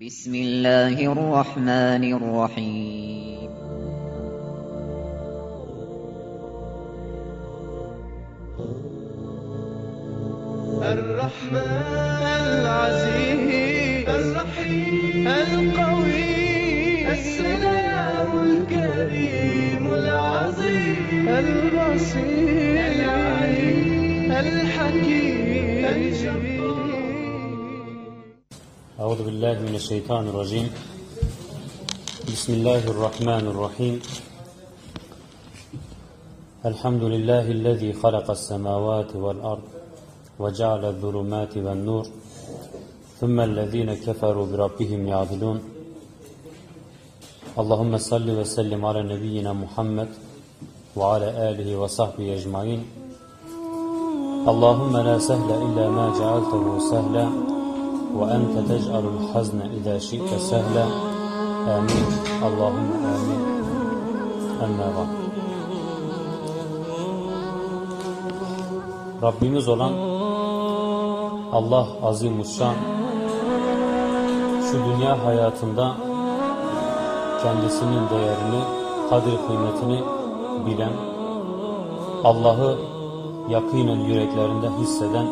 بسم الله الرحمن الرحيم. الرحمن العزيز الرحيم القوي السلام الكريم العظيم البصير العليم الحكيم الجبار أعوذ بالله من الشيطان الرجيم. بسم الله الرحمن الرحيم. الحمد لله الذي خلق السماوات والأرض وجعل الظلمات والنور ثم الذين كفروا بربهم يعدلون. اللهم صل وسلم على نبينا محمد وعلى آله وصحبه أجمعين. اللهم لا سهل إلا ما جعلته سهلا. وأنت تجعل الحزن إذا شئت سهلا آمين اللهم آمين أما بعد Rabbimiz olan Allah Azimuşşan şu dünya hayatında kendisinin değerini, kadir kıymetini bilen, Allah'ı yakinen yüreklerinde hisseden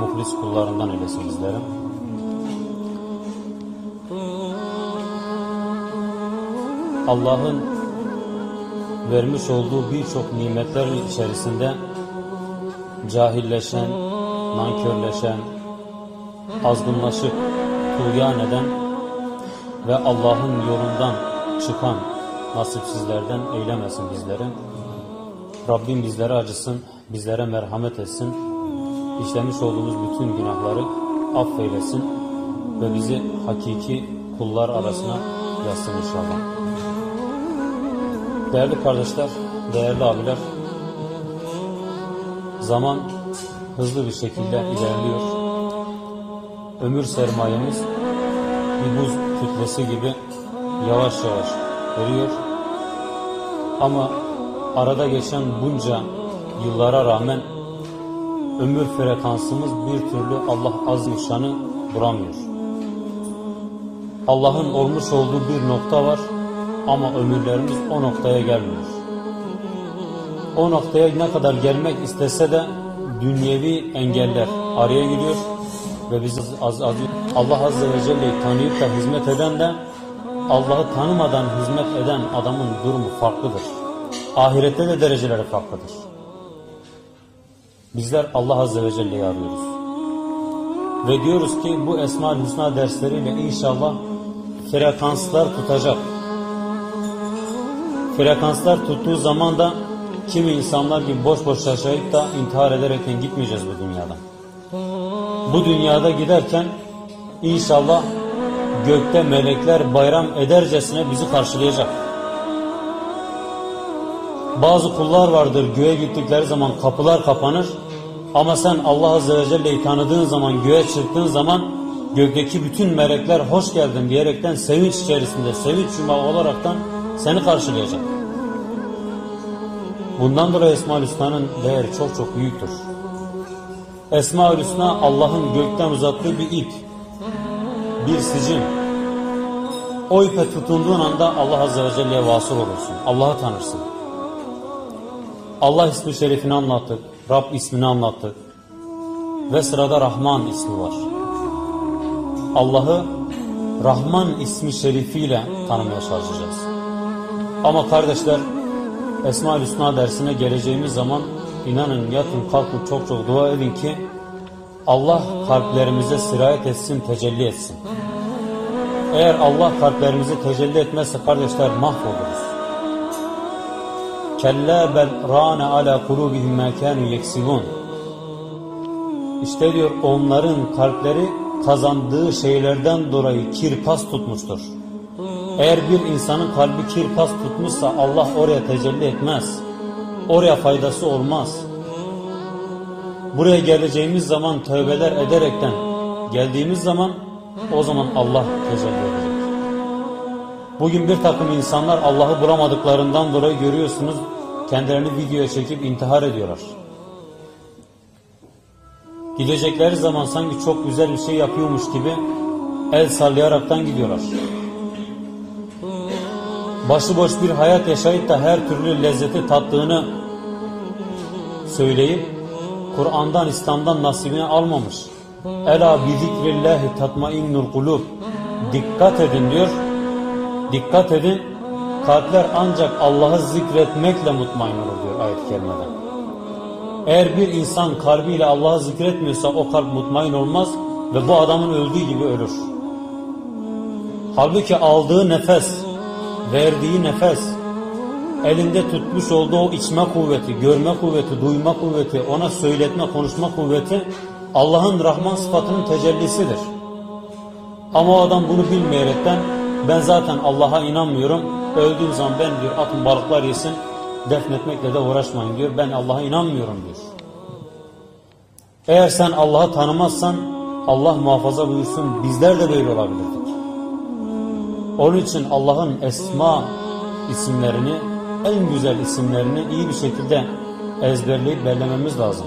muhlis kullarından eylesin bizlerim. Allah'ın vermiş olduğu birçok nimetlerin içerisinde cahilleşen, nankörleşen, azgınlaşıp tuğyan eden ve Allah'ın yolundan çıkan nasipsizlerden eylemesin bizleri. Rabbim bizlere acısın, bizlere merhamet etsin. İşlemiş olduğumuz bütün günahları affeylesin ve bizi hakiki kullar arasına yazsın inşallah. Değerli kardeşler, değerli abiler, zaman hızlı bir şekilde ilerliyor. Ömür sermayemiz bir buz kütlesi gibi yavaş yavaş eriyor. Ama arada geçen bunca yıllara rağmen ömür frekansımız bir türlü Allah azmışanı vuramıyor. Allah'ın olmuş olduğu bir nokta var ama ömürlerimiz o noktaya gelmiyor. O noktaya ne kadar gelmek istese de dünyevi engeller araya giriyor ve biz az, az, Allah Azze ve Celle'yi tanıyıp da hizmet eden de Allah'ı tanımadan hizmet eden adamın durumu farklıdır. Ahirette de dereceleri farklıdır. Bizler Allah Azze ve Celle'yi arıyoruz. Ve diyoruz ki bu Esma-ül Hüsna dersleriyle inşallah frekanslar tutacak. Frekanslar tuttuğu zaman da kimi insanlar gibi boş boş yaşayıp da intihar ederekten gitmeyeceğiz bu dünyadan. Bu dünyada giderken inşallah gökte melekler bayram edercesine bizi karşılayacak. Bazı kullar vardır göğe gittikleri zaman kapılar kapanır ama sen Allah Azze ve Celle'yi tanıdığın zaman göğe çıktığın zaman gökteki bütün melekler hoş geldin diyerekten sevinç içerisinde sevinç cuma olaraktan seni karşılayacak. Bundan dolayı Esma-ül Hüsna'nın değeri çok çok büyüktür. Esma-ül Hüsna Allah'ın gökten uzattığı bir ip, bir sicim. O ipe tutunduğun anda Allah Azze ve Celle'ye vasıl olursun. Allah'ı tanırsın. Allah ismi şerifini anlattık. Rab ismini anlattık. Ve sırada Rahman ismi var. Allah'ı Rahman ismi şerifiyle tanımaya çalışacağız. Ama kardeşler Esma-ül Hüsna dersine geleceğimiz zaman inanın yatın kalkın çok çok dua edin ki Allah kalplerimize sirayet etsin, tecelli etsin. Eğer Allah kalplerimize tecelli etmezse kardeşler mahvoluruz. Kella bel rane ala kulubihim ma kanu yeksibun. İşte diyor onların kalpleri kazandığı şeylerden dolayı kirpas tutmuştur. Eğer bir insanın kalbi kirpas tutmuşsa Allah oraya tecelli etmez. Oraya faydası olmaz. Buraya geleceğimiz zaman tövbeler ederekten geldiğimiz zaman o zaman Allah tecelli edecek. Bugün bir takım insanlar Allah'ı bulamadıklarından dolayı görüyorsunuz kendilerini videoya çekip intihar ediyorlar. Gidecekleri zaman sanki çok güzel bir şey yapıyormuş gibi el sallayaraktan gidiyorlar. Başıboş bir hayat yaşayıp da her türlü lezzeti tattığını söyleyip Kur'an'dan, İslam'dan nasibini almamış. Ela bi zikrillahi tatmainnul kulub. Dikkat edin diyor. Dikkat edin. Kalpler ancak Allah'ı zikretmekle mutmain olur diyor ayet-i kerimede. Eğer bir insan kalbiyle Allah'ı zikretmiyorsa o kalp mutmain olmaz ve bu adamın öldüğü gibi ölür. Halbuki aldığı nefes, verdiği nefes, elinde tutmuş olduğu o içme kuvveti, görme kuvveti, duyma kuvveti, ona söyletme, konuşma kuvveti Allah'ın Rahman sıfatının tecellisidir. Ama o adam bunu bilmeyerekten ben zaten Allah'a inanmıyorum, öldüğüm zaman ben diyor atın balıklar yesin, defnetmekle de uğraşmayın diyor, ben Allah'a inanmıyorum diyor. Eğer sen Allah'ı tanımazsan Allah muhafaza buyursun bizler de böyle olabilirdik. Onun için Allah'ın esma isimlerini, en güzel isimlerini iyi bir şekilde ezberleyip bellememiz lazım.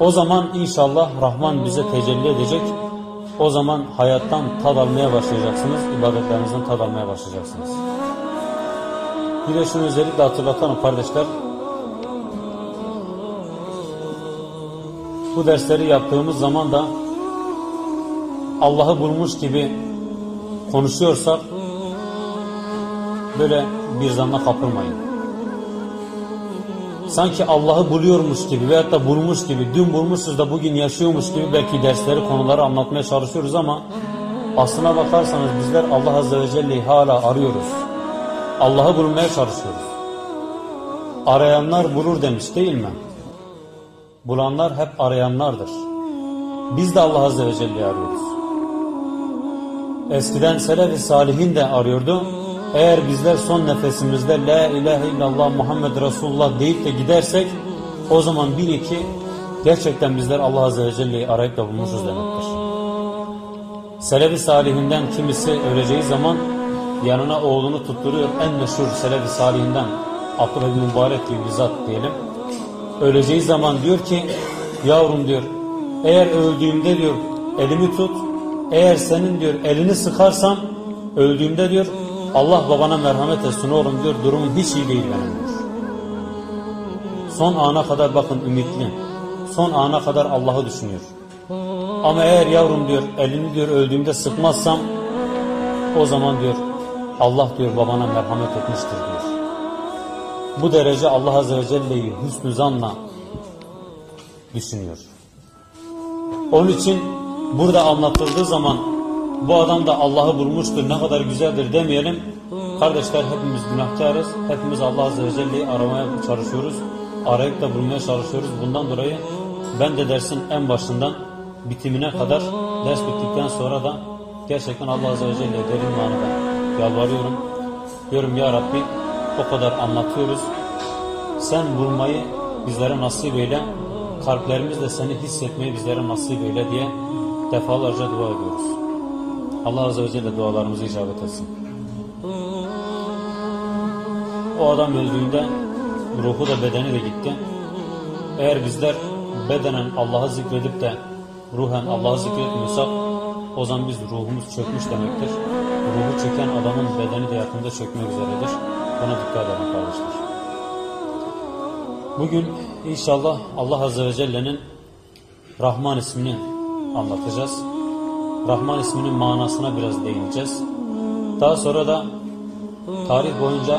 O zaman inşallah Rahman bize tecelli edecek. O zaman hayattan tad almaya başlayacaksınız, ibadetlerinizden tad almaya başlayacaksınız. Bir de şunu özellikle hatırlatalım kardeşler. Bu dersleri yaptığımız zaman da Allah'ı bulmuş gibi konuşuyorsak böyle bir zanla kapılmayın. Sanki Allah'ı buluyormuş gibi veyahut da bulmuş gibi, dün bulmuşuz da bugün yaşıyormuş gibi belki dersleri, konuları anlatmaya çalışıyoruz ama aslına bakarsanız bizler Allah Azze ve Celle'yi hala arıyoruz. Allah'ı bulmaya çalışıyoruz. Arayanlar bulur demiş değil mi? Bulanlar hep arayanlardır. Biz de Allah Azze ve Celle'yi arıyoruz. Eskiden Selef-i Salihin de arıyordu. Eğer bizler son nefesimizde La ilahe illallah Muhammed Resulullah deyip de gidersek o zaman bil ki gerçekten bizler Allah Azze ve Celle'yi arayıp da bulmuşuz demektir. Selefi Salihinden kimisi öleceği zaman yanına oğlunu tutturuyor. En meşhur Selefi Salihinden Abdullah bin Mübarek gibi bir zat diyelim. Öleceği zaman diyor ki yavrum diyor eğer öldüğümde diyor elimi tut eğer senin diyor elini sıkarsam öldüğümde diyor Allah babana merhamet etsin oğlum diyor durumum hiç iyi değil benim diyor. Son ana kadar bakın ümitli. Son ana kadar Allah'ı düşünüyor. Ama eğer yavrum diyor elini diyor öldüğümde sıkmazsam o zaman diyor Allah diyor babana merhamet etmiştir diyor. Bu derece Allah Azze ve Celle'yi hüsnü zanla düşünüyor. Onun için burada anlatıldığı zaman bu adam da Allah'ı bulmuştur ne kadar güzeldir demeyelim. Kardeşler hepimiz günahkarız. Hepimiz Allah Azze ve Celle'yi aramaya çalışıyoruz. Arayıp da bulmaya çalışıyoruz. Bundan dolayı ben de dersin en başından bitimine kadar ders bittikten sonra da gerçekten Allah Azze ve Celle'ye derin manada yalvarıyorum. Diyorum ya Rabbi o kadar anlatıyoruz. Sen bulmayı bizlere nasip eyle. Kalplerimizle seni hissetmeyi bizlere nasip eyle diye defalarca dua ediyoruz. Allah Azze ve Celle dualarımızı icabet etsin. O adam öldüğünde ruhu da bedeni de gitti. Eğer bizler bedenen Allah'ı zikredip de ruhen Allah'ı zikretmiyorsak o zaman biz ruhumuz çökmüş demektir. Ruhu çöken adamın bedeni de yakında çökmek üzeredir. Buna dikkat edin kardeşler. Bugün inşallah Allah Azze ve Celle'nin Rahman ismini anlatacağız. Rahman isminin manasına biraz değineceğiz. Daha sonra da tarih boyunca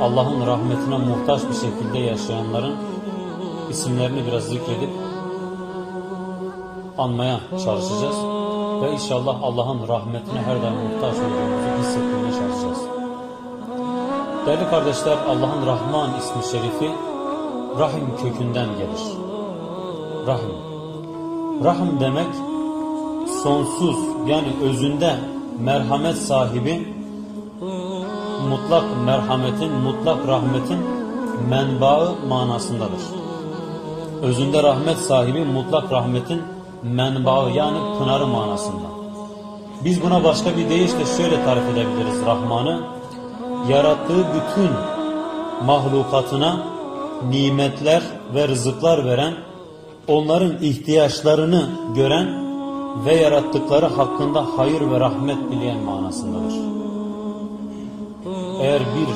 Allah'ın rahmetine muhtaç bir şekilde yaşayanların isimlerini biraz zikredip anmaya çalışacağız. Ve inşallah Allah'ın rahmetine her daim muhtaç olduğumuzu hissetmeye çalışacağız. Değerli kardeşler Allah'ın Rahman ismi şerifi Rahim kökünden gelir. Rahim. Rahim demek sonsuz yani özünde merhamet sahibi mutlak merhametin, mutlak rahmetin menbaı manasındadır. Özünde rahmet sahibi mutlak rahmetin menbaı yani pınarı manasında. Biz buna başka bir deyişle şöyle tarif edebiliriz Rahman'ı. Yarattığı bütün mahlukatına nimetler ve rızıklar veren, onların ihtiyaçlarını gören ve yarattıkları hakkında hayır ve rahmet dileyen manasındadır. Eğer bir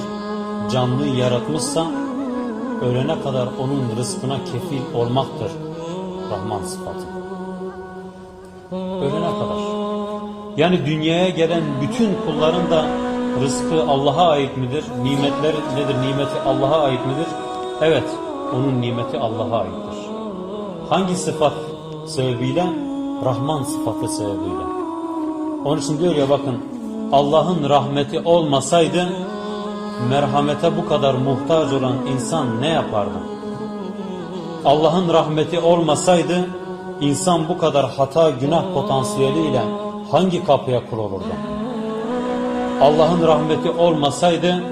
canlı yaratmışsa ölene kadar onun rızkına kefil olmaktır Rahman sıfatı. Ölene kadar. Yani dünyaya gelen bütün kulların da rızkı Allah'a ait midir? Nimetler nedir? Nimeti Allah'a ait midir? Evet, onun nimeti Allah'a aittir. Hangi sıfat sebebiyle? Rahman sıfatı sebebiyle. Onun için diyor ya bakın, Allah'ın rahmeti olmasaydı, merhamete bu kadar muhtaç olan insan ne yapardı? Allah'ın rahmeti olmasaydı, insan bu kadar hata günah potansiyeliyle hangi kapıya kul olurdu? Allah'ın rahmeti olmasaydı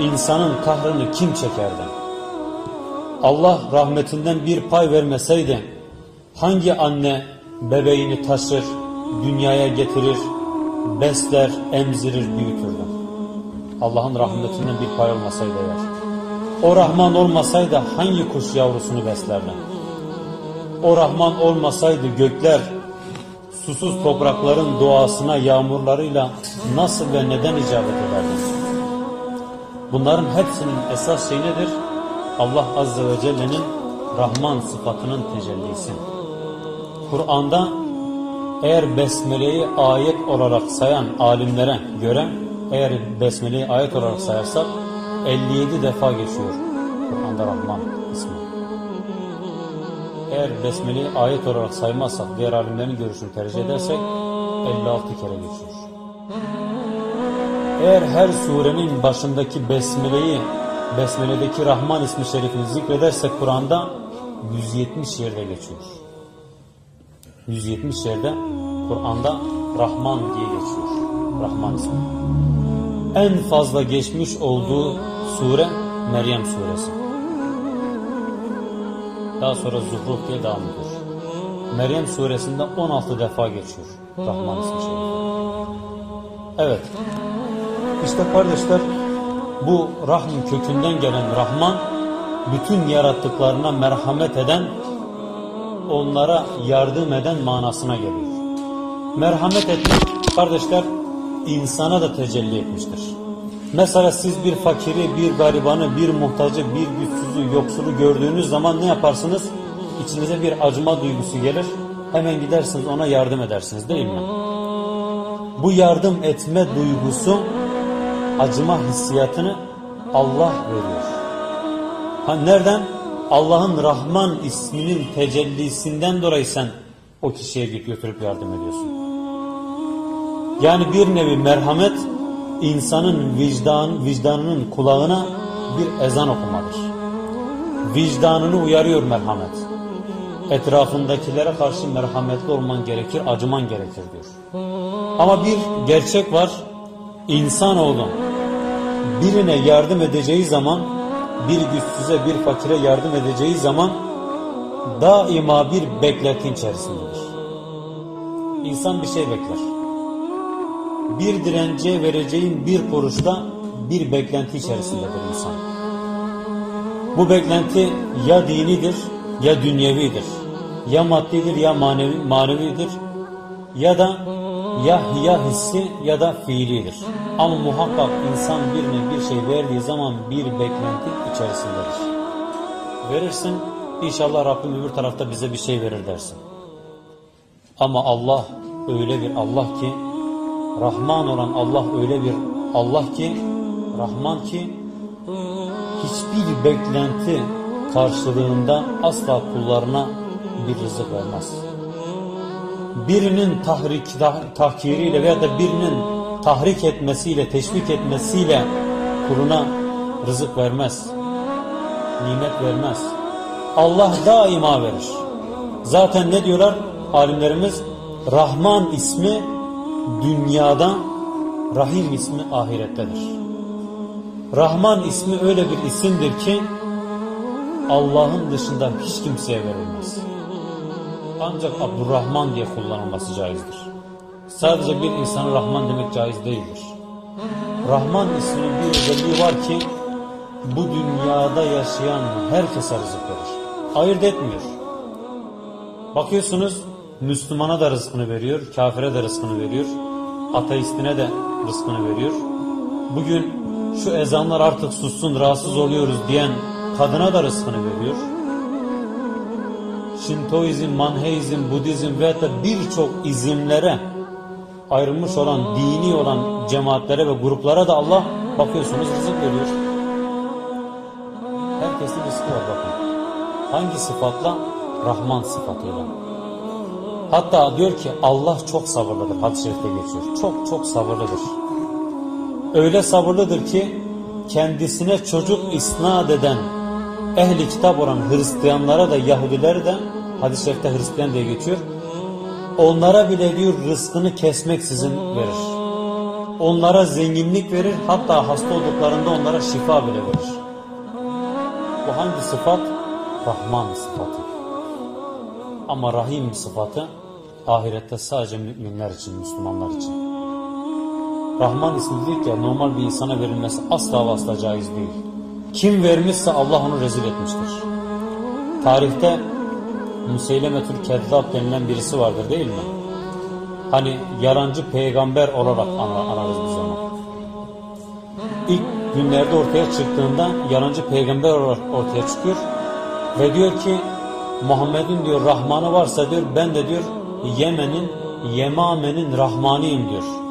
insanın kahrını kim çekerdi? Allah rahmetinden bir pay vermeseydi hangi anne bebeğini taşır, dünyaya getirir, besler, emzirir, büyütürdü? Allah'ın rahmetinden bir pay olmasaydı eğer. O Rahman olmasaydı hangi kuş yavrusunu beslerdi? O Rahman olmasaydı gökler susuz toprakların doğasına yağmurlarıyla nasıl ve neden icabet ederdi? Bunların hepsinin esas şey nedir? Allah Azze ve Celle'nin Rahman sıfatının tecellisi. Kur'an'da eğer Besmele'yi ayet olarak sayan alimlere göre eğer Besmele'yi ayet olarak sayarsak 57 defa geçiyor Kur'an'da Rahman ismi. Eğer Besmele'yi ayet olarak saymazsak, diğer alimlerin görüşünü tercih edersek 56 kere geçiyor. Eğer her surenin başındaki Besmele'yi, Besmele'deki Rahman ismi şerifini zikredersek Kur'an'da 170 yerde geçiyor. 170 yerde Kur'an'da Rahman diye geçiyor. Rahman ismi. En fazla geçmiş olduğu sure Meryem suresi. Daha sonra Zuhruf diye devam ediyor. Meryem suresinde 16 defa geçiyor Rahman ismi şerifi. Evet. İşte kardeşler bu rahm kökünden gelen Rahman bütün yarattıklarına merhamet eden onlara yardım eden manasına geliyor. Merhamet etmek kardeşler insana da tecelli etmiştir. Mesela siz bir fakiri, bir garibanı, bir muhtacı, bir güçsüzü, yoksulu gördüğünüz zaman ne yaparsınız? İçinize bir acıma duygusu gelir. Hemen gidersiniz ona yardım edersiniz değil mi? Bu yardım etme duygusu acıma hissiyatını Allah veriyor. Ha nereden? Allah'ın Rahman isminin tecellisinden dolayı sen o kişiye git götürüp yardım ediyorsun. Yani bir nevi merhamet insanın vicdan, vicdanının kulağına bir ezan okumadır. Vicdanını uyarıyor merhamet. Etrafındakilere karşı merhametli olman gerekir, acıman gerekir diyor. Ama bir gerçek var. İnsanoğlu birine yardım edeceği zaman, bir güçsüze, bir fakire yardım edeceği zaman daima bir beklenti içerisindedir. İnsan bir şey bekler. Bir direnciye vereceğin bir kuruşta bir beklenti içerisindedir insan. Bu beklenti ya dinidir ya dünyevidir. Ya maddidir ya manevi, manevidir. Ya da ya hiya hissi ya da fiilidir. Ama muhakkak insan birine bir şey verdiği zaman bir beklenti içerisindedir. Verirsin inşallah Rabbim öbür tarafta bize bir şey verir dersin. Ama Allah öyle bir Allah ki Rahman olan Allah öyle bir Allah ki Rahman ki hiçbir beklenti karşılığında asla kullarına bir rızık vermez. Birinin tahrik, tah, tahkiriyle veya da birinin tahrik etmesiyle, teşvik etmesiyle kuluna rızık vermez. Nimet vermez. Allah daima verir. Zaten ne diyorlar alimlerimiz? Rahman ismi dünyada, Rahim ismi ahirettedir. Rahman ismi öyle bir isimdir ki Allah'ın dışında hiç kimseye verilmez. Ancak Abdurrahman diye kullanılması caizdir. Sadece bir insana Rahman demek caiz değildir. Rahman isminin bir özelliği var ki bu dünyada yaşayan herkese rızık verir. Ayırt etmiyor. Bakıyorsunuz Müslümana da rızkını veriyor, kafire de rızkını veriyor, ateistine de rızkını veriyor. Bugün şu ezanlar artık sussun, rahatsız oluyoruz diyen kadına da rızkını veriyor. Şintoizm, Manheizm, Budizm ve da birçok izimlere ayrılmış olan, dini olan cemaatlere ve gruplara da Allah bakıyorsunuz rızık veriyor. Herkesin rızkı var bakın. Hangi sıfatla? Rahman sıfatıyla. Hatta diyor ki Allah çok sabırlıdır. Hadis-i şerifte geçiyor. Çok çok sabırlıdır. Öyle sabırlıdır ki kendisine çocuk isnat eden ehli kitap olan Hristiyanlara da Yahudilere de hadis-i şerifte Hristiyan diye geçiyor. Onlara bile diyor rızkını kesmeksizin verir. Onlara zenginlik verir hatta hasta olduklarında onlara şifa bile verir. Bu hangi sıfat? Rahman sıfatı. Ama Rahim sıfatı ahirette sadece müminler için, Müslümanlar için. Rahman ismi dedik ya normal bir insana verilmesi asla asla caiz değil. Kim vermişse Allah onu rezil etmiştir. Tarihte Museylemetül Kezzab denilen birisi vardır değil mi? Hani yalancı peygamber olarak anarız biz onu. İlk günlerde ortaya çıktığında yalancı peygamber olarak ortaya çıkıyor ve diyor ki Muhammed'in diyor Rahmanı varsa diyor ben de diyor Yemen'in Yemame'nin Rahmanıyım diyor.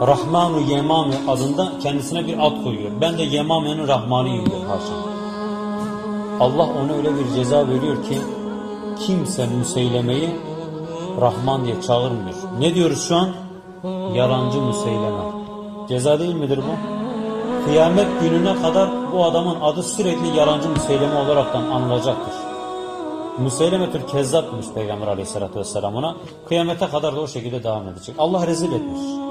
Rahmanu Yemame adında kendisine bir ad koyuyor. Ben de Yemame'nin Rahmanıyım diyor haşa. Allah ona öyle bir ceza veriyor ki kimse Müseyleme'yi Rahman diye çağırmıyor. Ne diyoruz şu an? Yalancı Müseyleme. Ceza değil midir bu? Kıyamet gününe kadar bu adamın adı sürekli yalancı Müseyleme olaraktan anılacaktır. Müseylemetül Kezzap'mış Peygamber Aleyhisselatü Vesselam ona. Kıyamete kadar da o şekilde devam edecek. Allah rezil etmiş.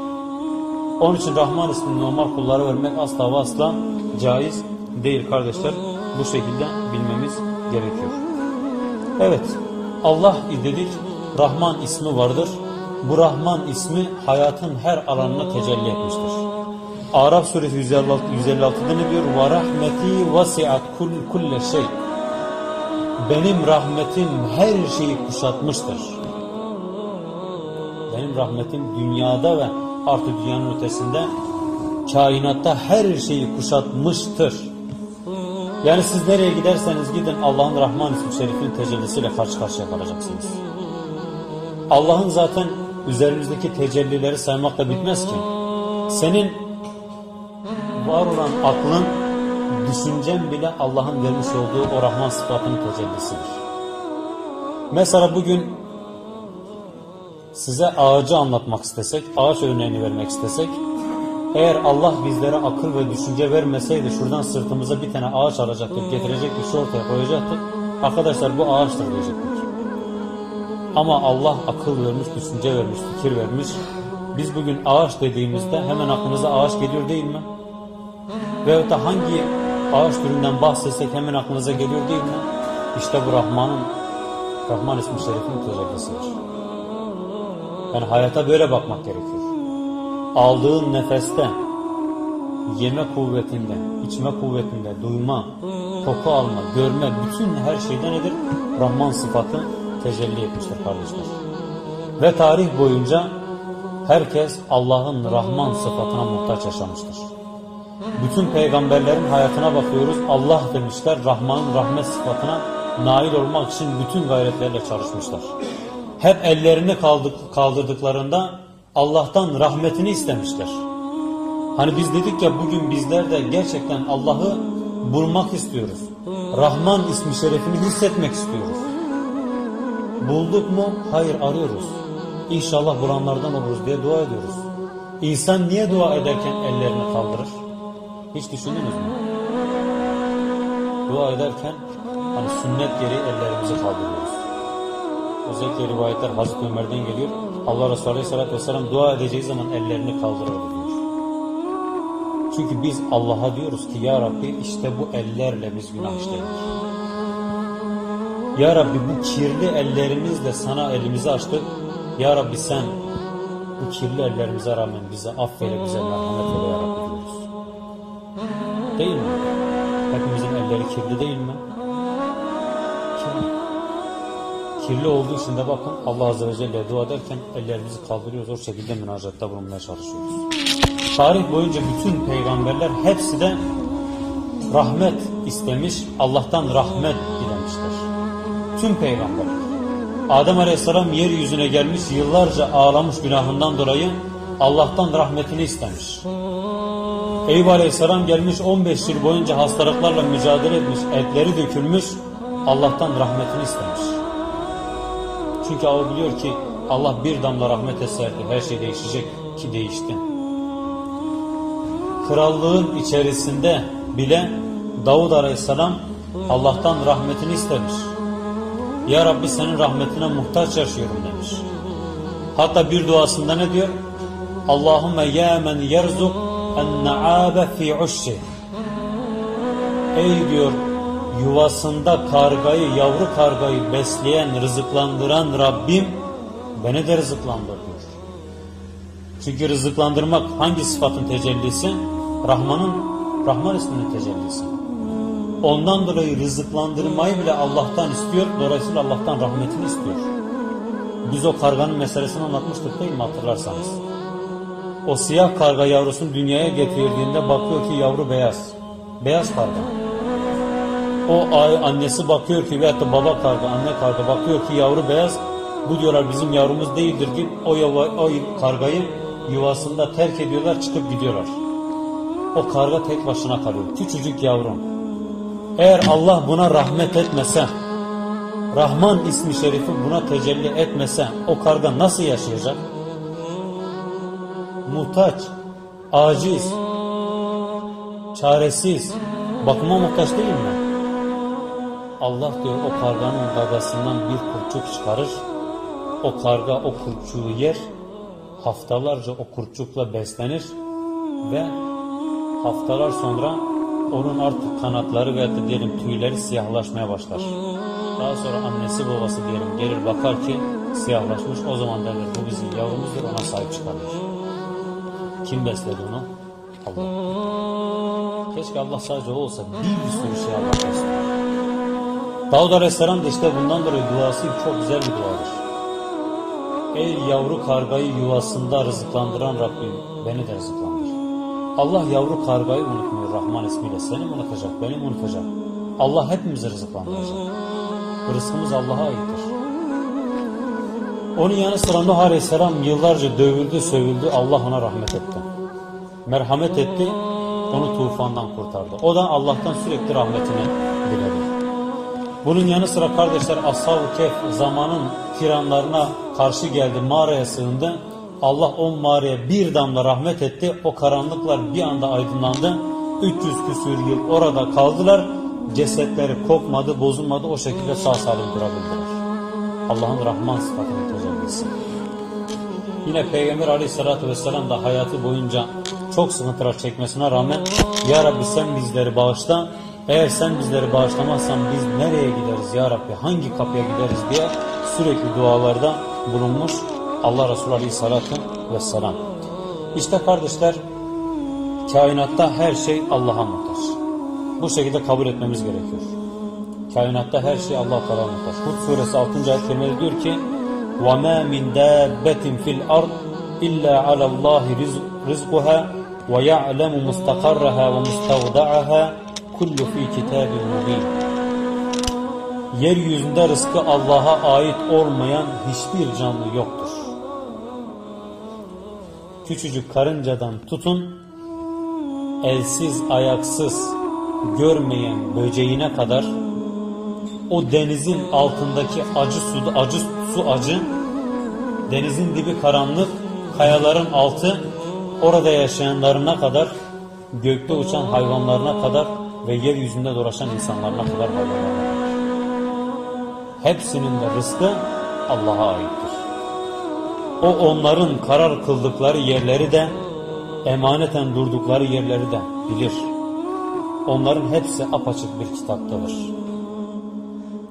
Onun için Rahman ismini normal kullara vermek asla ve asla caiz değil kardeşler. Bu şekilde bilmemiz gerekiyor. Evet, Allah dedik, Rahman ismi vardır. Bu Rahman ismi hayatın her alanına tecelli etmiştir. Araf suresi 156, 156'da ne diyor? Ve rahmeti vasiat kulle şey. Benim rahmetim her şeyi kuşatmıştır. Benim rahmetim dünyada ve artı dünyanın ötesinde kainatta her şeyi kuşatmıştır. Yani siz nereye giderseniz gidin Allah'ın Rahman ismi şerifinin tecellisiyle karşı karşıya kalacaksınız. Allah'ın zaten üzerimizdeki tecellileri saymakla bitmez ki. Senin var olan aklın, düşüncen bile Allah'ın vermiş olduğu o Rahman sıfatının tecellisidir. Mesela bugün size ağacı anlatmak istesek, ağaç örneğini vermek istesek, eğer Allah bizlere akıl ve düşünce vermeseydi şuradan sırtımıza bir tane ağaç alacaktık, getirecektik, şu ortaya koyacaktık. Arkadaşlar bu ağaçtır diyecektik. Ama Allah akıl vermiş, düşünce vermiş, fikir vermiş. Biz bugün ağaç dediğimizde hemen aklınıza ağaç geliyor değil mi? Veyahut da hangi ağaç türünden bahsetsek hemen aklınıza geliyor değil mi? İşte bu Rahman'ın, Rahman ismi şerifinin tecellisidir. Yani hayata böyle bakmak gerekiyor. Aldığın nefeste, yeme kuvvetinde, içme kuvvetinde, duyma, koku alma, görme, bütün her şeyde nedir? Rahman sıfatı tecelli etmiştir kardeşler. Ve tarih boyunca herkes Allah'ın Rahman sıfatına muhtaç yaşamıştır. Bütün peygamberlerin hayatına bakıyoruz. Allah demişler Rahman'ın rahmet sıfatına nail olmak için bütün gayretlerle çalışmışlar. Hep ellerini kaldırdıklarında Allah'tan rahmetini istemişler. Hani biz dedik ya bugün bizler de gerçekten Allah'ı bulmak istiyoruz. Rahman ismi şerefini hissetmek istiyoruz. Bulduk mu? Hayır arıyoruz. İnşallah bulanlardan oluruz diye dua ediyoruz. İnsan niye dua ederken ellerini kaldırır? Hiç düşündünüz mü? Dua ederken hani sünnet gereği ellerimizi kaldırıyoruz. Özellikle rivayetler Hazreti Ömer'den geliyor. Allah Resulü Aleyhisselatü Vesselam dua edeceği zaman ellerini kaldırır diyor. Çünkü biz Allah'a diyoruz ki Ya Rabbi işte bu ellerle biz günah işledik. Ya Rabbi bu kirli ellerimizle sana elimizi açtık. Ya Rabbi sen bu kirli ellerimize rağmen bize affeyle, bize merhamet eyle Ya Rabbi diyoruz. Değil mi? Hepimizin elleri kirli değil mi? Kirli. olduğu için de bakın Allah Azze ve Celle dua ederken ellerimizi kaldırıyoruz. O şekilde münacatta bulunmaya çalışıyoruz. Tarih boyunca bütün peygamberler hepsi de rahmet istemiş, Allah'tan rahmet dilemişler. Tüm peygamberler. Adem Aleyhisselam yeryüzüne gelmiş, yıllarca ağlamış günahından dolayı Allah'tan rahmetini istemiş. Eyüp Aleyhisselam gelmiş 15 yıl boyunca hastalıklarla mücadele etmiş, etleri dökülmüş, Allah'tan rahmetini istemiş. Çünkü o biliyor ki Allah bir damla rahmet etseydi her şey değişecek ki değişti. Krallığın içerisinde bile Davud Aleyhisselam Allah'tan rahmetini istemiş. Ya Rabbi senin rahmetine muhtaç yaşıyorum demiş. Hatta bir duasında ne diyor? Allahümme ya men yerzuk en-na'abe fi uşşi. Ey diyor yuvasında kargayı, yavru kargayı besleyen, rızıklandıran Rabbim beni de rızıklandır diyor. Çünkü rızıklandırmak hangi sıfatın tecellisi? Rahman'ın, Rahman isminin tecellisi. Ondan dolayı rızıklandırmayı bile Allah'tan istiyor. Dolayısıyla Allah'tan rahmetini istiyor. Biz o karganın meselesini anlatmıştık değil mi hatırlarsanız? O siyah karga yavrusunu dünyaya getirdiğinde bakıyor ki yavru beyaz. Beyaz karga. O annesi bakıyor ki veyahut da baba karga, anne karga bakıyor ki yavru beyaz. Bu diyorlar bizim yavrumuz değildir ki o, yava, o kargayı yuvasında terk ediyorlar çıkıp gidiyorlar. O karga tek başına kalıyor. Küçücük yavrum. Eğer Allah buna rahmet etmese, Rahman ismi şerifi buna tecelli etmese o karga nasıl yaşayacak? Muhtaç, aciz, çaresiz, bakıma muhtaç değil mi? Allah diyor o karganın gagasından bir kurtçuk çıkarır. O karga o kurtçuğu yer. Haftalarca o kurtçukla beslenir ve haftalar sonra onun artık kanatları veya da diyelim tüyleri siyahlaşmaya başlar. Daha sonra annesi babası diyelim gelir bakar ki siyahlaşmış o zaman derler bu bizim yavrumuzdur ona sahip çıkarır. Kim besledi onu? Allah. Keşke Allah sadece olsa bir, sürü şey Allah besledi. Davud Aleyhisselam da işte bundan dolayı duası çok güzel bir duadır. Ey yavru kargayı yuvasında rızıklandıran Rabbim beni de rızıklandır. Allah yavru kargayı unutmuyor Rahman ismiyle. Seni unutacak, beni unutacak. Allah hepimizi rızıklandıracak. Rızkımız Allah'a aittir. Onun yanı sıra Nuh Aleyhisselam yıllarca dövüldü, sövüldü. Allah ona rahmet etti. Merhamet etti, onu tufandan kurtardı. O da Allah'tan sürekli rahmetini diledi. Bunun yanı sıra kardeşler Ashab-ı Kehf zamanın tiranlarına karşı geldi, mağaraya sığındı. Allah o mağaraya bir damla rahmet etti. O karanlıklar bir anda aydınlandı. 300 küsür yıl orada kaldılar. Cesetleri kokmadı, bozulmadı. O şekilde sağ salim durabildiler. Allah'ın Rahman sıfatının tecellisi. Yine Peygamber aleyhissalatü vesselam da hayatı boyunca çok sıkıntılar çekmesine rağmen Ya Rabbi sen bizleri bağışla. Eğer sen bizleri bağışlamazsan biz nereye gideriz Ya Rabbi? Hangi kapıya gideriz diye sürekli dualarda bulunmuş Allah Resulü aleyhissalatü vesselam. İşte kardeşler kainatta her şey Allah'a muhtaç. Bu şekilde kabul etmemiz gerekiyor. Kainatta her şey Allah Teala muhtaç. Hud suresi 6. ayet kerimede diyor ki وَمَا مِنْ دَابَّةٍ فِي الْأَرْضِ إِلَّا عَلَى اللّٰهِ رِزْقُهَا وَيَعْلَمُ مُسْتَقَرَّهَا وَمُسْتَوْدَعَهَا kullu fi kitabin mubin. Yeryüzünde rızkı Allah'a ait olmayan hiçbir canlı yoktur. Küçücük karıncadan tutun, elsiz ayaksız görmeyen böceğine kadar o denizin altındaki acı su, acı su acı, denizin dibi karanlık, kayaların altı, orada yaşayanlarına kadar, gökte uçan hayvanlarına kadar ve yeryüzünde dolaşan insanlarına kadar kadar. Hepsinin de rızkı Allah'a aittir. O onların karar kıldıkları yerleri de, emaneten durdukları yerleri de bilir. Onların hepsi apaçık bir kitaptadır.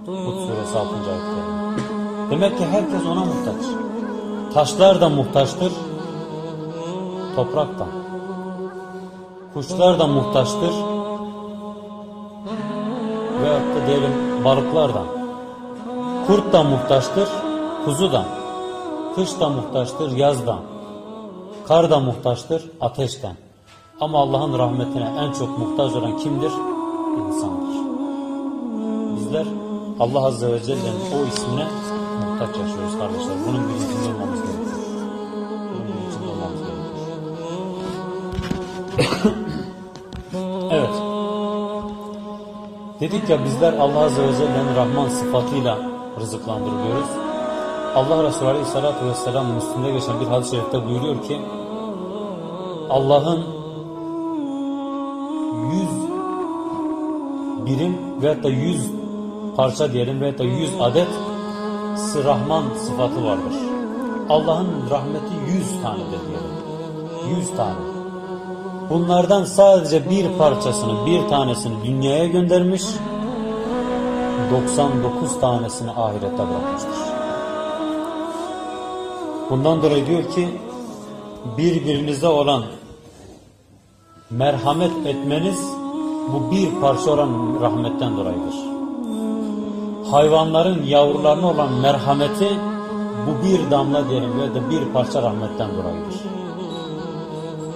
Hud suresi 6. ayette. Demek ki herkes ona muhtaç. Taşlar da muhtaçtır. Toprak da. Kuşlar da muhtaçtır. Veyahut da diyelim balıklar da. Kurt da muhtaçtır, kuzu da. Kış da muhtaçtır, yaz da. Kar da muhtaçtır, ateşten. Ama Allah'ın rahmetine en çok muhtaç olan kimdir? İnsandır. Bizler Allah Azze ve Celle'nin o ismine muhtaç yaşıyoruz kardeşler. Bunun bilincinde olmamız gerekiyor. Bunun bilincinde olmamız gerekiyor. Dedik ya bizler Allah Azze ve Celle'nin Rahman sıfatıyla rızıklandırılıyoruz. Allah Resulü Aleyhisselatü Vesselam Müslüm'de geçen bir hadis-i şerifte buyuruyor ki Allah'ın yüz birim veyahut da yüz parça diyelim veyahut da yüz adet Rahman sıfatı vardır. Allah'ın rahmeti yüz tanedir diyelim. Yüz tane. Bunlardan sadece bir parçasını, bir tanesini dünyaya göndermiş, 99 tanesini ahirette bırakmıştır. Bundan dolayı diyor ki, birbirinize olan merhamet etmeniz bu bir parça olan rahmetten dolayıdır. Hayvanların yavrularına olan merhameti bu bir damla diyelim ya da bir parça rahmetten dolayıdır.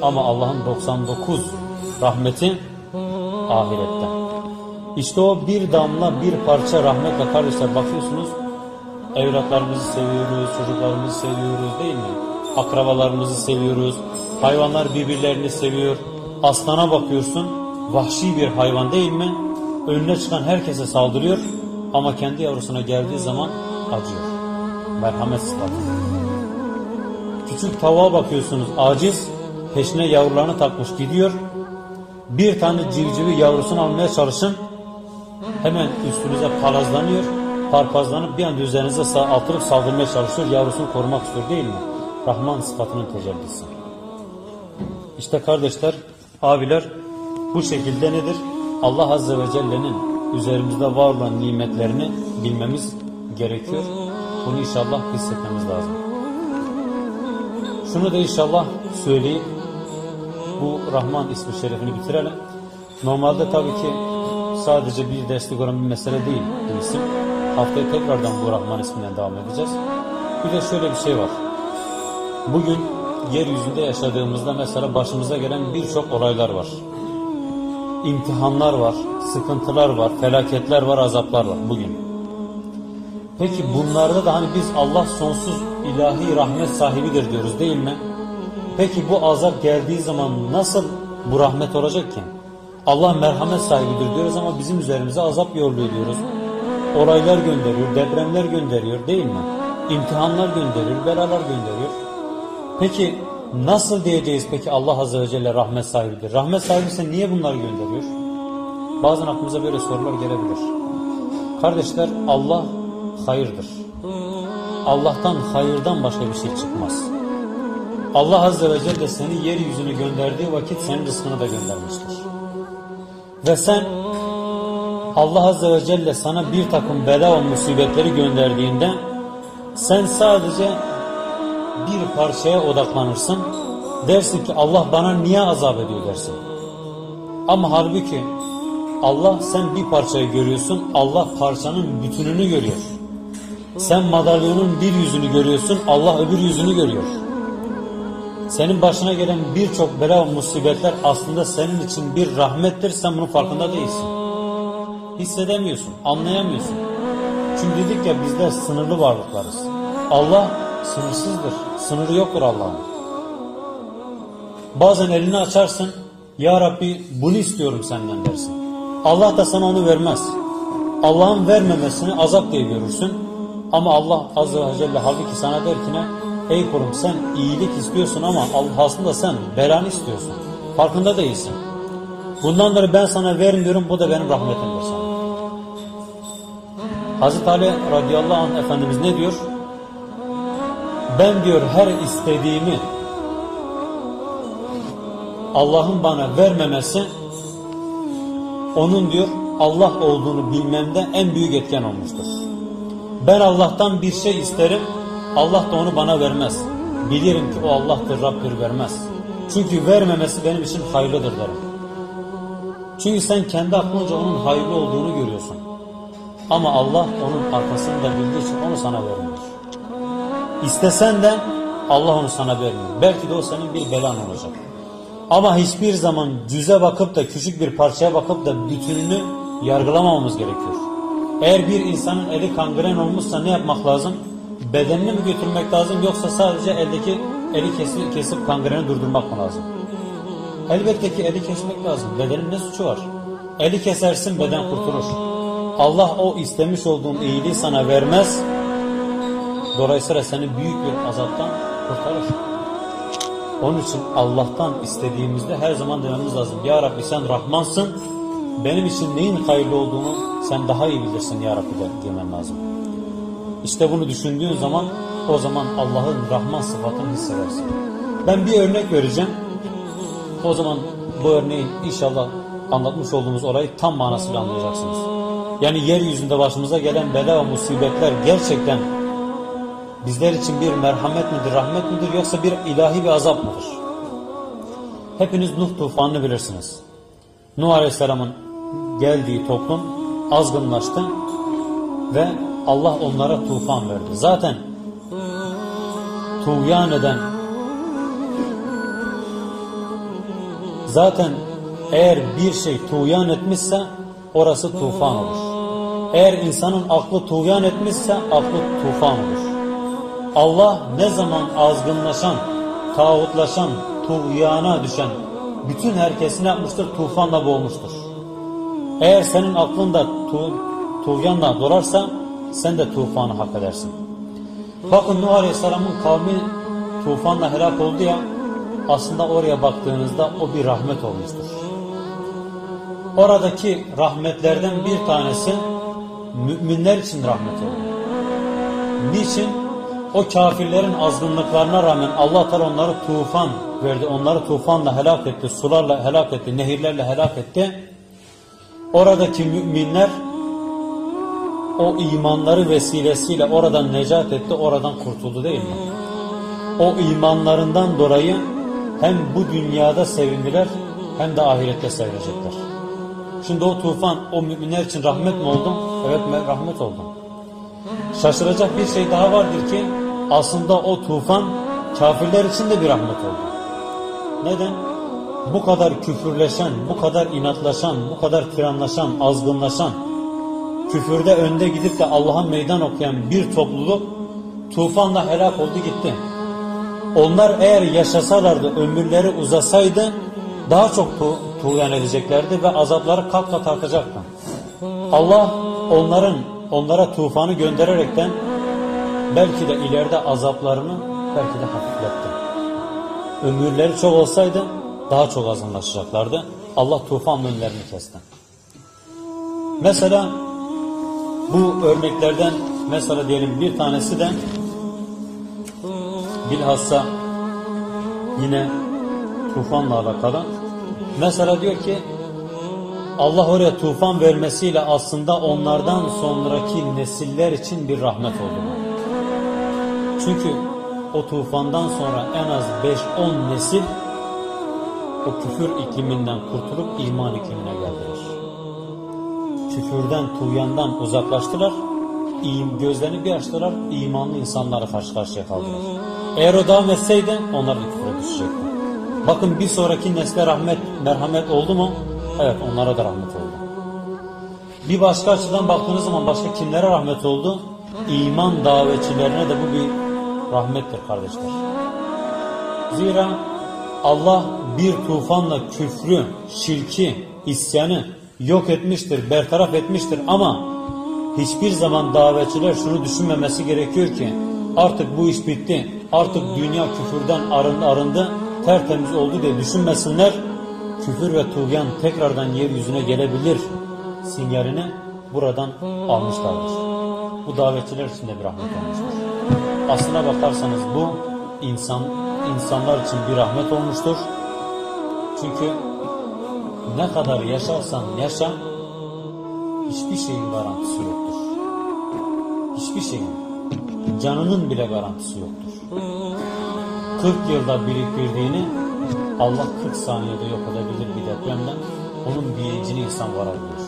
Ama Allah'ın 99 rahmeti ahiretten. İşte o bir damla bir parça rahmetle kardeşler bakıyorsunuz evlatlarımızı seviyoruz, çocuklarımızı seviyoruz değil mi? Akrabalarımızı seviyoruz, hayvanlar birbirlerini seviyor. Aslana bakıyorsun, vahşi bir hayvan değil mi? Önüne çıkan herkese saldırıyor ama kendi yavrusuna geldiği zaman acıyor. Merhamet sıfatı. Küçük tavuğa bakıyorsunuz aciz, peşine yavrularını takmış gidiyor. Bir tane civcivi yavrusunu almaya çalışın, hemen üstünüze palazlanıyor, parpazlanıp bir anda üzerinize atılıp saldırmaya çalışıyor, yavrusunu korumak istiyor değil mi? Rahman sıfatının tecellisi. İşte kardeşler, abiler bu şekilde nedir? Allah Azze ve Celle'nin üzerimizde var olan nimetlerini bilmemiz gerekiyor. Bunu inşallah hissetmemiz lazım. Şunu da inşallah söyleyip bu Rahman ismi şerefini bitirelim. Normalde tabii ki sadece bir destek olan bir mesele değil bu isim. Haftaya tekrardan bu Rahman isminden devam edeceğiz. Bir de şöyle bir şey var. Bugün yeryüzünde yaşadığımızda mesela başımıza gelen birçok olaylar var. İmtihanlar var, sıkıntılar var, felaketler var, azaplar var bugün. Peki bunlarda da hani biz Allah sonsuz ilahi rahmet sahibidir diyoruz değil mi? Peki bu azap geldiği zaman nasıl bu rahmet olacak ki? Allah merhamet sahibidir diyoruz ama bizim üzerimize azap yolluyor diyoruz. Olaylar gönderiyor, depremler gönderiyor değil mi? İmtihanlar gönderiyor, belalar gönderiyor. Peki nasıl diyeceğiz peki Allah Azze ve Celle rahmet sahibidir? Rahmet sahibi ise niye bunları gönderiyor? Bazen aklımıza böyle sorular gelebilir. Kardeşler Allah hayırdır. Allah'tan hayırdan başka bir şey çıkmaz. Allah Azze ve Celle seni yeryüzüne gönderdiği vakit senin rızkını da göndermiştir. Ve sen Allah Azze ve Celle sana bir takım bela ve musibetleri gönderdiğinde sen sadece bir parçaya odaklanırsın. Dersin ki Allah bana niye azap ediyor dersin. Ama halbuki Allah sen bir parçayı görüyorsun. Allah parçanın bütününü görüyor. Sen madalyonun bir yüzünü görüyorsun. Allah öbür yüzünü görüyor. Senin başına gelen birçok bela ve musibetler aslında senin için bir rahmettir. Sen bunun farkında değilsin. Hissedemiyorsun, anlayamıyorsun. Çünkü dedik ya bizler sınırlı varlıklarız. Allah sınırsızdır. Sınırı yoktur Allah'ın. Bazen elini açarsın. Ya Rabbi bunu istiyorum senden dersin. Allah da sana onu vermez. Allah'ın vermemesini azap diye görürsün. Ama Allah Azze ve Celle halbuki sana der ki ne? Ey kulum sen iyilik istiyorsun ama aslında sen belanı istiyorsun. Farkında değilsin. Bundan dolayı ben sana vermiyorum bu da benim rahmetimdir sana. Hazreti Ali radıyallahu anh Efendimiz ne diyor? Ben diyor her istediğimi Allah'ın bana vermemesi onun diyor Allah olduğunu bilmemde en büyük etken olmuştur. Ben Allah'tan bir şey isterim Allah da onu bana vermez. Bilirim ki o Allah'tır Rabbir vermez. Çünkü vermemesi benim için hayırlıdır derim. Çünkü sen kendi aklınca onun hayırlı olduğunu görüyorsun. Ama Allah onun arkasını da bildiği için onu sana vermiyor. İstesen de Allah onu sana vermiyor. Belki de o senin bir belan olacak. Ama hiçbir zaman cüze bakıp da küçük bir parçaya bakıp da bütününü yargılamamamız gerekiyor. Eğer bir insanın eli kangren olmuşsa ne yapmak lazım? Bedenini mi götürmek lazım yoksa sadece eldeki eli kesip, kesip kangreni durdurmak mı lazım? Elbette ki eli kesmek lazım. Bedenin ne suçu var? Eli kesersin beden kurtulur. Allah o istemiş olduğun iyiliği sana vermez. Dolayısıyla seni büyük bir azaptan kurtarır. Onun için Allah'tan istediğimizde her zaman dememiz lazım. Ya Rabbi sen Rahmansın. Benim için neyin hayırlı olduğunu sen daha iyi bilirsin Ya Rabbi de demen lazım. İşte bunu düşündüğün zaman o zaman Allah'ın Rahman sıfatını hissedersin. Ben bir örnek vereceğim. O zaman bu örneği inşallah anlatmış olduğumuz olayı tam manasıyla anlayacaksınız. Yani yeryüzünde başımıza gelen bela ve musibetler gerçekten bizler için bir merhamet midir, rahmet midir yoksa bir ilahi bir azap mıdır? Hepiniz Nuh tufanını bilirsiniz. Nuh Aleyhisselam'ın geldiği toplum azgınlaştı ve Allah onlara tufan verdi. Zaten tuğyan eden zaten eğer bir şey tuğyan etmişse orası tufan olur. Eğer insanın aklı tuğyan etmişse aklı tufan olur. Allah ne zaman azgınlaşan, tağutlaşan, tuğyana düşen bütün herkesi ne yapmıştır? Tufanla boğmuştur. Eğer senin aklında tu, tuğyanla dolarsa sen de tufanı hak edersin. Bakın Nuh Aleyhisselam'ın kavmi tufanla helak oldu ya aslında oraya baktığınızda o bir rahmet olmuştur. Oradaki rahmetlerden bir tanesi müminler için rahmet oldu. Niçin? O kafirlerin azgınlıklarına rağmen Allah Teala onları tufan verdi. Onları tufanla helak etti, sularla helak etti, nehirlerle helak etti. Oradaki müminler o imanları vesilesiyle oradan necat etti, oradan kurtuldu değil mi? O imanlarından dolayı hem bu dünyada sevindiler hem de ahirette sevinecekler. Şimdi o tufan o müminler için rahmet mi oldu? Evet rahmet oldu. Şaşıracak bir şey daha vardır ki aslında o tufan kafirler için de bir rahmet oldu. Neden? Bu kadar küfürleşen, bu kadar inatlaşan, bu kadar tiranlaşan, azgınlaşan, küfürde önde gidip de Allah'a meydan okuyan bir topluluk tufanla helak oldu gitti. Onlar eğer yaşasalardı, ömürleri uzasaydı daha çok tu tuğyan edeceklerdi ve azapları kat kat artacaktı. Allah onların onlara tufanı göndererekten belki de ileride azaplarını belki de hafifletti. Ömürleri çok olsaydı daha çok azınlaşacaklardı. Allah tufan önlerini kesti. Mesela bu örneklerden mesela diyelim bir tanesi de bilhassa yine tufanla alakalı. Mesela diyor ki Allah oraya tufan vermesiyle aslında onlardan sonraki nesiller için bir rahmet oldu. Çünkü o tufandan sonra en az 5-10 nesil o küfür ikliminden kurtulup iman iklimine geldiler. Küfürden, tuğyandan uzaklaştılar. Gözlerini bir açtılar, imanlı insanlara karşı karşıya kaldılar. Eğer o devam etseydi onlar da küfre düşecekti. Bakın bir sonraki nesle rahmet, merhamet oldu mu? Evet onlara da rahmet oldu. Bir başka açıdan baktığınız zaman başka kimlere rahmet oldu? İman davetçilerine de bu bir rahmettir kardeşler. Zira Allah bir tufanla küfrü, şirki, isyanı yok etmiştir, bertaraf etmiştir ama hiçbir zaman davetçiler şunu düşünmemesi gerekiyor ki artık bu iş bitti, artık dünya küfürden arındı, arındı tertemiz oldu diye düşünmesinler. Küfür ve tuğyan tekrardan yeryüzüne gelebilir sinyalini buradan almışlardır. Bu davetçiler için de bir rahmet olmuştur. Aslına bakarsanız bu insan insanlar için bir rahmet olmuştur. Çünkü ne kadar yaşarsan yaşa hiçbir şeyin garantisi yoktur. Hiçbir şeyin. Canının bile garantisi yoktur. 40 yılda biriktirdiğini Allah 40 saniyede yok edebilir bir depremden. Onun bilincini insan varabilir.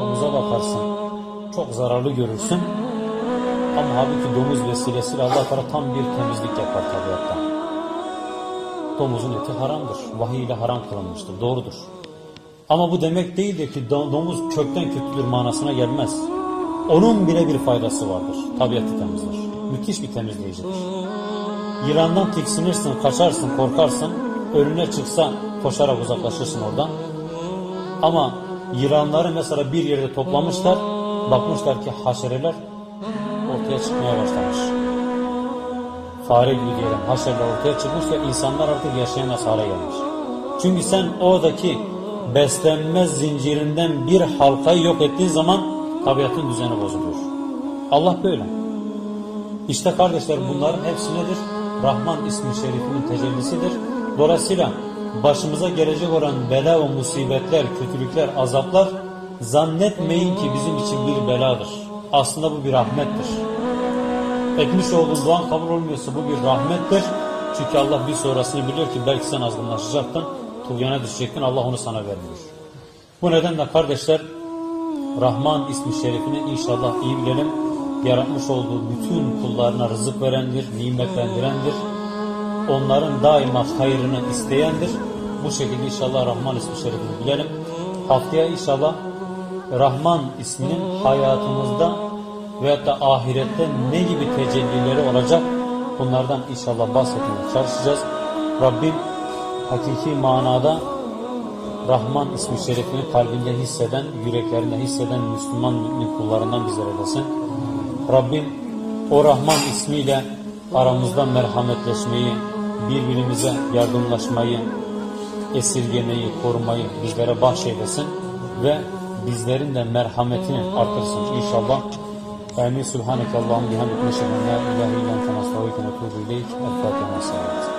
Domuza bakarsın. Çok zararlı görürsün. Ama halbuki domuz vesilesiyle Allah Teala tam bir temizlik yapar tabiatta. Domuzun eti haramdır. Vahiy ile haram kılınmıştır. Doğrudur. Ama bu demek değildir ki do- domuz kökten kötüdür manasına gelmez. Onun bile bir faydası vardır. Tabiatı temizler. Müthiş bir temizleyicidir. Yılandan tiksinirsin, kaçarsın, korkarsın. Önüne çıksa koşarak uzaklaşırsın oradan. Ama yılanları mesela bir yerde toplamışlar. Bakmışlar ki haşereler ortaya çıkmaya başlamış. Fare gibi diyelim haşereler ortaya çıkmış ve insanlar artık yaşayamaz hale gelmiş. Çünkü sen oradaki beslenme zincirinden bir halkayı yok ettiğin zaman tabiatın düzeni bozuluyor. Allah böyle. İşte kardeşler bunların hepsi nedir? Rahman ismi şerifinin tecellisidir. Dolayısıyla başımıza gelecek olan bela ve musibetler, kötülükler, azaplar zannetmeyin ki bizim için bir beladır. Aslında bu bir rahmettir. Etmiş olduğun duan kabul olmuyorsa bu bir rahmettir. Çünkü Allah bir sonrasını biliyor ki belki sen azgınlaşacaktın, tuğyana düşecektin, Allah onu sana vermiyor. Bu nedenle kardeşler Rahman ismi şerifini inşallah iyi bilelim. Yaratmış olduğu bütün kullarına rızık verendir, nimetlendirendir. Onların daima hayrını isteyendir. Bu şekilde inşallah Rahman ismi şerifini bilelim. Haftaya inşallah Rahman isminin hayatımızda veyahut da ahirette ne gibi tecellileri olacak bunlardan inşallah bahsetmeye çalışacağız. Rabbim hakiki manada Rahman ismi şerifini kalbinde hisseden, yüreklerinde hisseden Müslüman mümin kullarından bizler eylesin. Rabbim o Rahman ismiyle aramızda merhametleşmeyi, birbirimize yardımlaşmayı, esirgemeyi, korumayı bizlere bahşeylesin ve bizlerin de merhametini artırsın inşallah. Amin. Subhaneke Allah'ım bihamdik neşheden la ilahe illen tenastağıyken etubu ileyk. El Fatiha.